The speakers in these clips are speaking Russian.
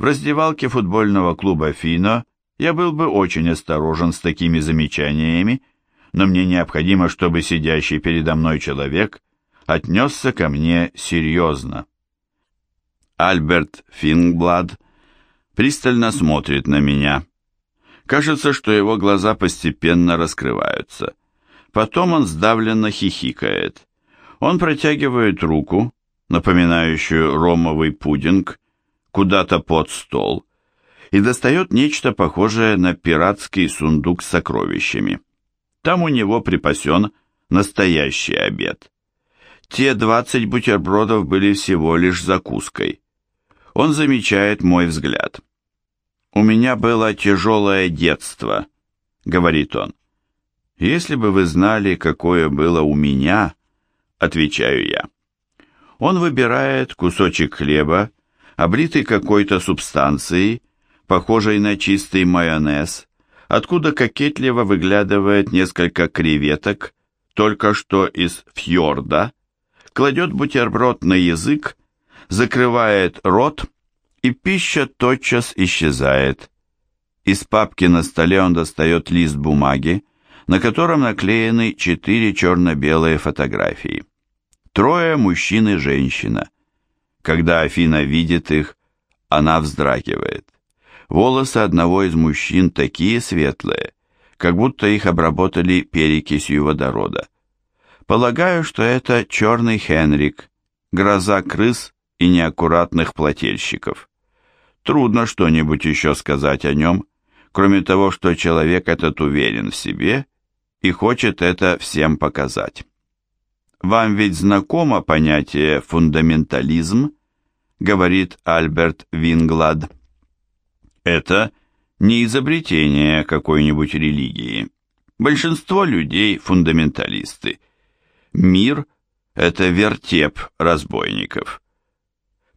В раздевалке футбольного клуба «Фино» я был бы очень осторожен с такими замечаниями, но мне необходимо, чтобы сидящий передо мной человек отнесся ко мне серьезно. Альберт Фингблад пристально смотрит на меня. Кажется, что его глаза постепенно раскрываются. Потом он сдавленно хихикает. Он протягивает руку, напоминающую ромовый пудинг, куда-то под стол, и достает нечто похожее на пиратский сундук с сокровищами. Там у него припасен настоящий обед. Те двадцать бутербродов были всего лишь закуской. Он замечает мой взгляд. «У меня было тяжелое детство», — говорит он. «Если бы вы знали, какое было у меня», — отвечаю я. Он выбирает кусочек хлеба, облитый какой-то субстанцией, похожей на чистый майонез, откуда кокетливо выглядывает несколько креветок, только что из фьорда, кладет бутерброд на язык, закрывает рот, и пища тотчас исчезает. Из папки на столе он достает лист бумаги, на котором наклеены четыре черно-белые фотографии. Трое мужчин и женщина. Когда Афина видит их, она вздрагивает. Волосы одного из мужчин такие светлые, как будто их обработали перекисью водорода. Полагаю, что это черный Хенрик, гроза крыс и неаккуратных плательщиков. Трудно что-нибудь еще сказать о нем, кроме того, что человек этот уверен в себе и хочет это всем показать. Вам ведь знакомо понятие «фундаментализм», говорит Альберт Винглад. Это не изобретение какой-нибудь религии. Большинство людей – фундаменталисты. Мир – это вертеп разбойников.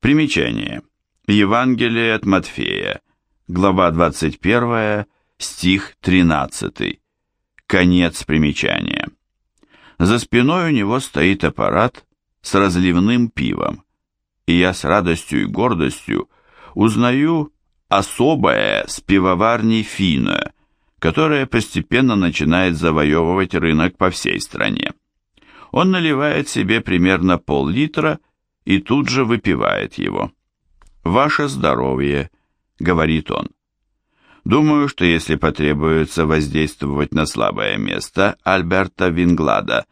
Примечание. Евангелие от Матфея, глава 21, стих 13. Конец примечания. За спиной у него стоит аппарат с разливным пивом, и я с радостью и гордостью узнаю особое с пивоварней Фино, которая постепенно начинает завоевывать рынок по всей стране. Он наливает себе примерно пол-литра и тут же выпивает его. «Ваше здоровье», — говорит он. Думаю, что если потребуется воздействовать на слабое место Альберта Винглада,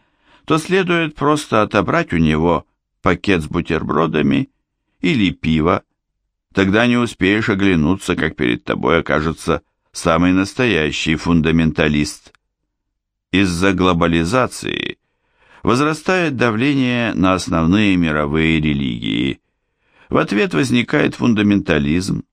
то следует просто отобрать у него пакет с бутербродами или пиво, Тогда не успеешь оглянуться, как перед тобой окажется самый настоящий фундаменталист. Из-за глобализации возрастает давление на основные мировые религии. В ответ возникает фундаментализм.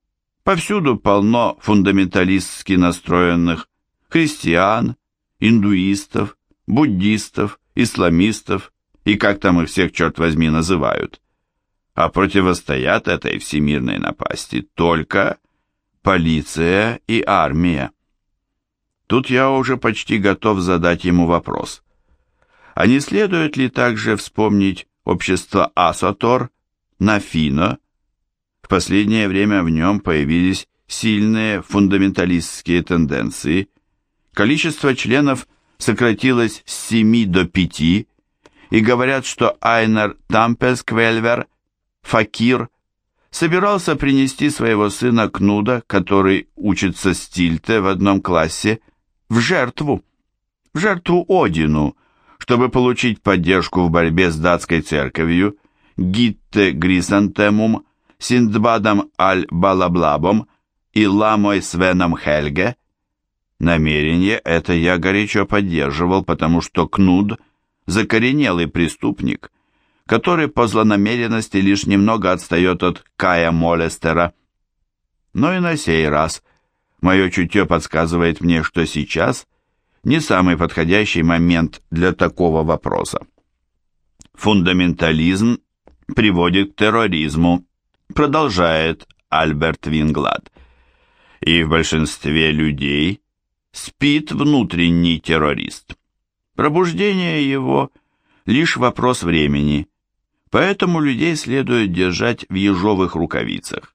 Повсюду полно фундаменталистски настроенных христиан, индуистов, буддистов, исламистов и как там их всех, черт возьми, называют а противостоят этой всемирной напасти только полиция и армия. Тут я уже почти готов задать ему вопрос. А не следует ли также вспомнить общество Асотор на Фино? Последнее время в нем появились сильные фундаменталистские тенденции. Количество членов сократилось с 7 до 5, и говорят, что Айнер Тампесквельвер – Факир собирался принести своего сына Кнуда, который учится стильте в одном классе, в жертву, в жертву Одину, чтобы получить поддержку в борьбе с датской церковью, Гитте Грисантемум, Синдбадом Аль-Балаблабом и Ламой Свеном Хельге. Намерение это я горячо поддерживал, потому что Кнуд – закоренелый преступник – который по злонамеренности лишь немного отстает от Кая Молестера. Но и на сей раз мое чутье подсказывает мне, что сейчас не самый подходящий момент для такого вопроса. Фундаментализм приводит к терроризму, продолжает Альберт Винглад. И в большинстве людей спит внутренний террорист. Пробуждение его – лишь вопрос времени – Поэтому людей следует держать в ежовых рукавицах.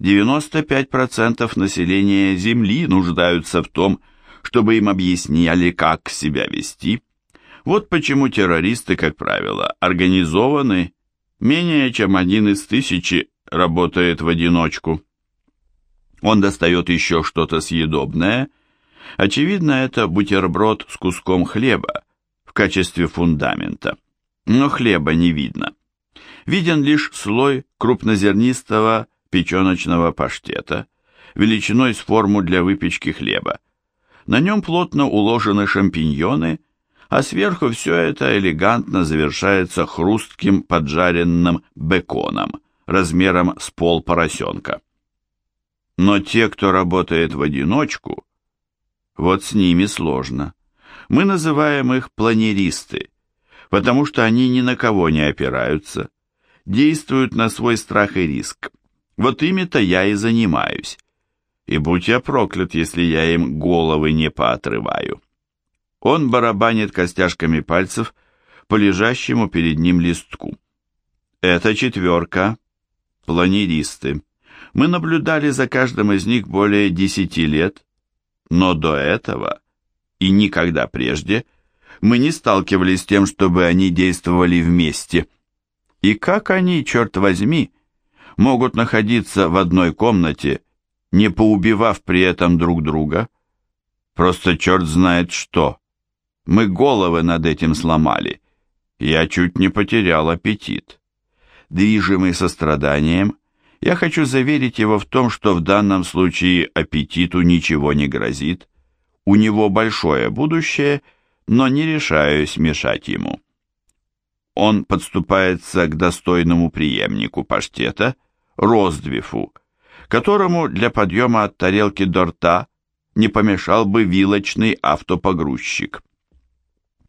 95% населения Земли нуждаются в том, чтобы им объясняли, как себя вести. Вот почему террористы, как правило, организованы, менее чем один из тысячи работает в одиночку. Он достает еще что-то съедобное. Очевидно, это бутерброд с куском хлеба в качестве фундамента. Но хлеба не видно. Виден лишь слой крупнозернистого печеночного паштета, величиной с форму для выпечки хлеба. На нем плотно уложены шампиньоны, а сверху все это элегантно завершается хрустким поджаренным беконом размером с пол поросенка. Но те, кто работает в одиночку, вот с ними сложно. Мы называем их планеристы, потому что они ни на кого не опираются, действуют на свой страх и риск. Вот ими-то я и занимаюсь. И будь я проклят, если я им головы не поотрываю. Он барабанит костяшками пальцев по лежащему перед ним листку. Это четверка, планеристы. Мы наблюдали за каждым из них более десяти лет, но до этого и никогда прежде мы не сталкивались с тем, чтобы они действовали вместе. И как они, черт возьми, могут находиться в одной комнате, не поубивав при этом друг друга? Просто черт знает что. Мы головы над этим сломали. Я чуть не потерял аппетит. Движимый состраданием, я хочу заверить его в том, что в данном случае аппетиту ничего не грозит. У него большое будущее, но не решаюсь мешать ему. Он подступается к достойному преемнику паштета, Роздвифу, которому для подъема от тарелки до рта не помешал бы вилочный автопогрузчик.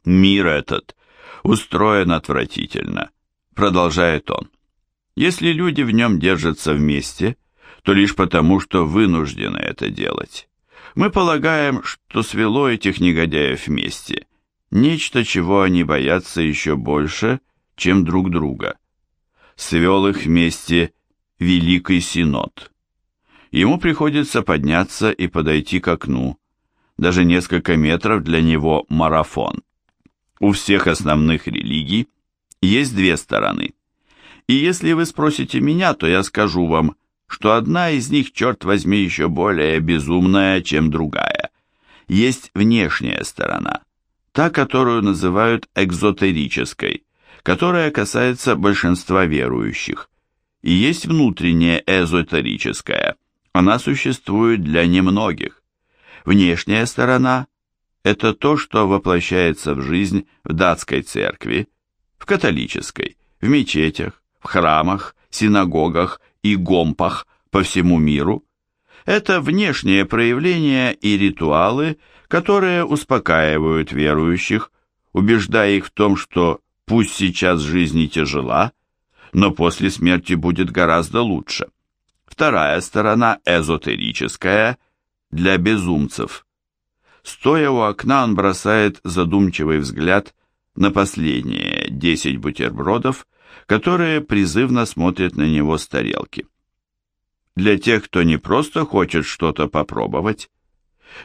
«Мир этот устроен отвратительно», — продолжает он. Если люди в нем держатся вместе, то лишь потому, что вынуждены это делать. Мы полагаем, что свело этих негодяев вместе. Нечто, чего они боятся еще больше, чем друг друга. Свел их вместе Великий Синод. Ему приходится подняться и подойти к окну. Даже несколько метров для него марафон. У всех основных религий есть две стороны – и если вы спросите меня, то я скажу вам, что одна из них, черт возьми, еще более безумная, чем другая. Есть внешняя сторона, та, которую называют экзотерической, которая касается большинства верующих. И есть внутренняя эзотерическая, она существует для немногих. Внешняя сторона – это то, что воплощается в жизнь в датской церкви, в католической, в мечетях, в храмах, синагогах и гомпах по всему миру. Это внешние проявления и ритуалы, которые успокаивают верующих, убеждая их в том, что пусть сейчас жизнь тяжела, но после смерти будет гораздо лучше. Вторая сторона эзотерическая для безумцев. Стоя у окна, он бросает задумчивый взгляд на последние десять бутербродов, которые призывно смотрят на него с тарелки. Для тех, кто не просто хочет что-то попробовать,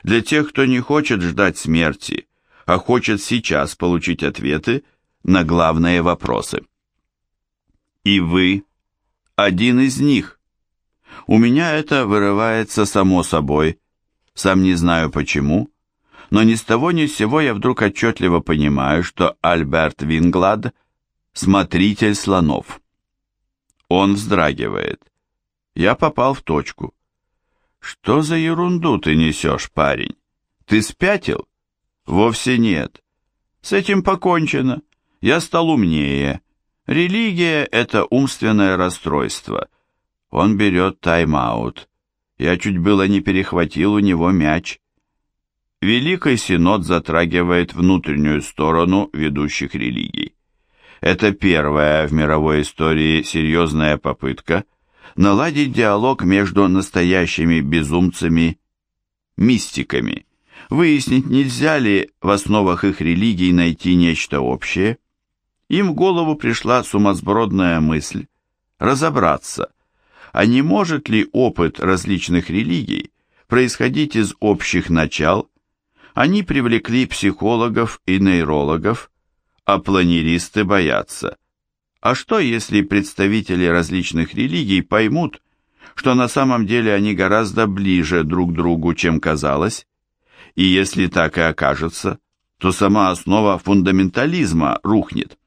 для тех, кто не хочет ждать смерти, а хочет сейчас получить ответы на главные вопросы. И вы один из них. У меня это вырывается само собой, сам не знаю почему, но ни с того ни с сего я вдруг отчетливо понимаю, что Альберт Винглад – Смотритель слонов. Он вздрагивает. Я попал в точку. Что за ерунду ты несешь, парень? Ты спятил? Вовсе нет. С этим покончено. Я стал умнее. Религия — это умственное расстройство. Он берет тайм-аут. Я чуть было не перехватил у него мяч. Великий Синод затрагивает внутреннюю сторону ведущих религий. Это первая в мировой истории серьезная попытка наладить диалог между настоящими безумцами, мистиками, выяснить, нельзя ли в основах их религий найти нечто общее. Им в голову пришла сумасбродная мысль разобраться, а не может ли опыт различных религий происходить из общих начал, они привлекли психологов и нейрологов, а планеристы боятся. А что, если представители различных религий поймут, что на самом деле они гораздо ближе друг другу, чем казалось, и если так и окажется, то сама основа фундаментализма рухнет.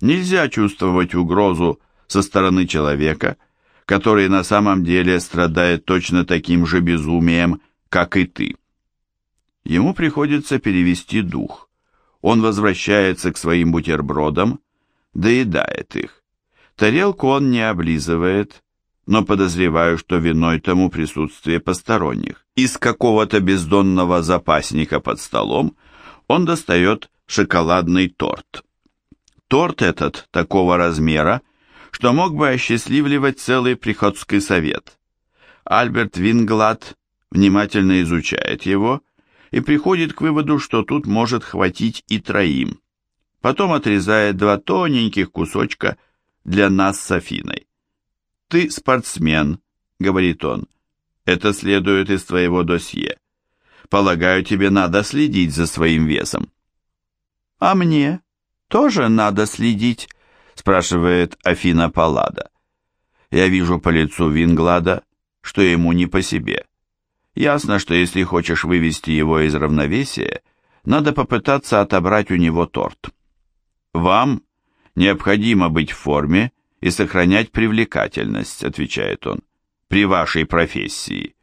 Нельзя чувствовать угрозу со стороны человека, который на самом деле страдает точно таким же безумием, как и ты. Ему приходится перевести дух. Он возвращается к своим бутербродам, доедает их. Тарелку он не облизывает, но подозреваю, что виной тому присутствие посторонних. Из какого-то бездонного запасника под столом он достает шоколадный торт. Торт этот такого размера, что мог бы осчастливливать целый приходской совет. Альберт Винглад внимательно изучает его и приходит к выводу, что тут может хватить и троим. Потом отрезает два тоненьких кусочка для нас с Афиной. «Ты спортсмен», — говорит он, — «это следует из твоего досье. Полагаю, тебе надо следить за своим весом». «А мне тоже надо следить?» — спрашивает Афина Паллада. Я вижу по лицу Винглада, что ему не по себе. Ясно, что если хочешь вывести его из равновесия, надо попытаться отобрать у него торт. «Вам необходимо быть в форме и сохранять привлекательность», — отвечает он, — «при вашей профессии.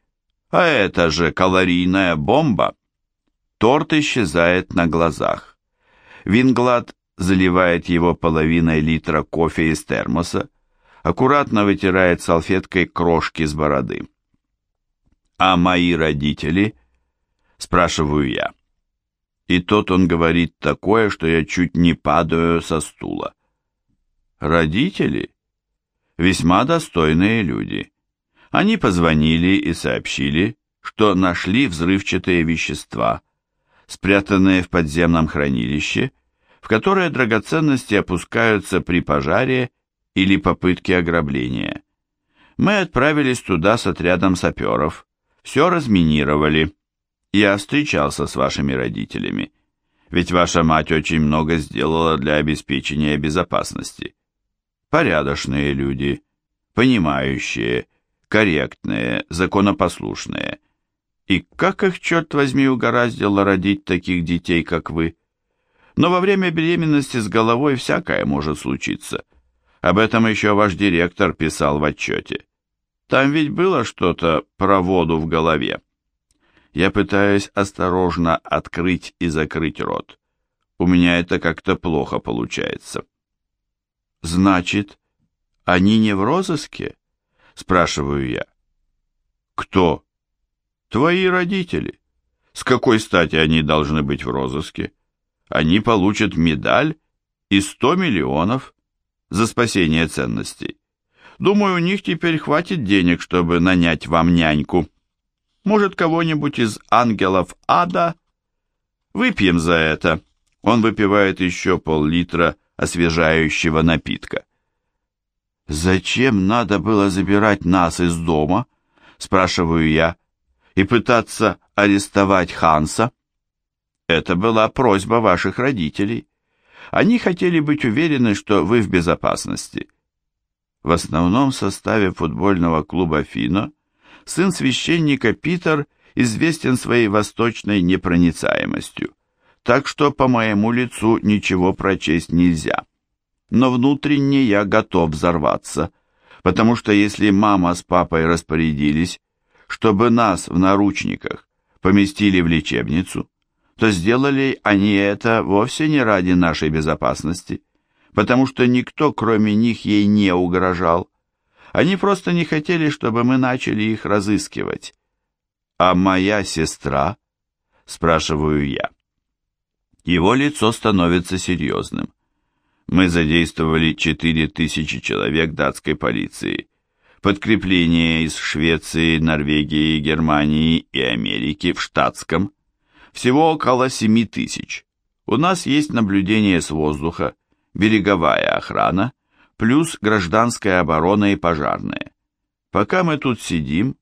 А это же калорийная бомба». Торт исчезает на глазах. Винглад заливает его половиной литра кофе из термоса, аккуратно вытирает салфеткой крошки с бороды. «А мои родители?» – спрашиваю я. И тот он говорит такое, что я чуть не падаю со стула. «Родители?» «Весьма достойные люди. Они позвонили и сообщили, что нашли взрывчатые вещества, спрятанные в подземном хранилище, в которое драгоценности опускаются при пожаре или попытке ограбления. Мы отправились туда с отрядом саперов, все разминировали. Я встречался с вашими родителями, ведь ваша мать очень много сделала для обеспечения безопасности. Порядочные люди, понимающие, корректные, законопослушные. И как их, черт возьми, угораздило родить таких детей, как вы? Но во время беременности с головой всякое может случиться. Об этом еще ваш директор писал в отчете. Там ведь было что-то про воду в голове. Я пытаюсь осторожно открыть и закрыть рот. У меня это как-то плохо получается. Значит, они не в розыске? Спрашиваю я. Кто? Твои родители. С какой стати они должны быть в розыске? Они получат медаль и сто миллионов за спасение ценностей. Думаю, у них теперь хватит денег, чтобы нанять вам няньку. Может, кого-нибудь из ангелов ада? Выпьем за это. Он выпивает еще пол-литра освежающего напитка. «Зачем надо было забирать нас из дома?» – спрашиваю я. «И пытаться арестовать Ханса?» Это была просьба ваших родителей. Они хотели быть уверены, что вы в безопасности. В основном составе футбольного клуба «Фино» сын священника Питер известен своей восточной непроницаемостью, так что по моему лицу ничего прочесть нельзя. Но внутренне я готов взорваться, потому что если мама с папой распорядились, чтобы нас в наручниках поместили в лечебницу, то сделали они это вовсе не ради нашей безопасности, потому что никто, кроме них, ей не угрожал. Они просто не хотели, чтобы мы начали их разыскивать. «А моя сестра?» – спрашиваю я. Его лицо становится серьезным. Мы задействовали 4000 человек датской полиции. Подкрепление из Швеции, Норвегии, Германии и Америки в штатском. Всего около 7000. У нас есть наблюдение с воздуха, береговая охрана, плюс гражданская оборона и пожарные. Пока мы тут сидим,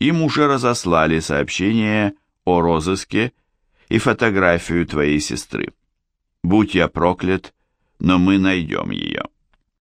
им уже разослали сообщение о розыске и фотографию твоей сестры. Будь я проклят, но мы найдем ее.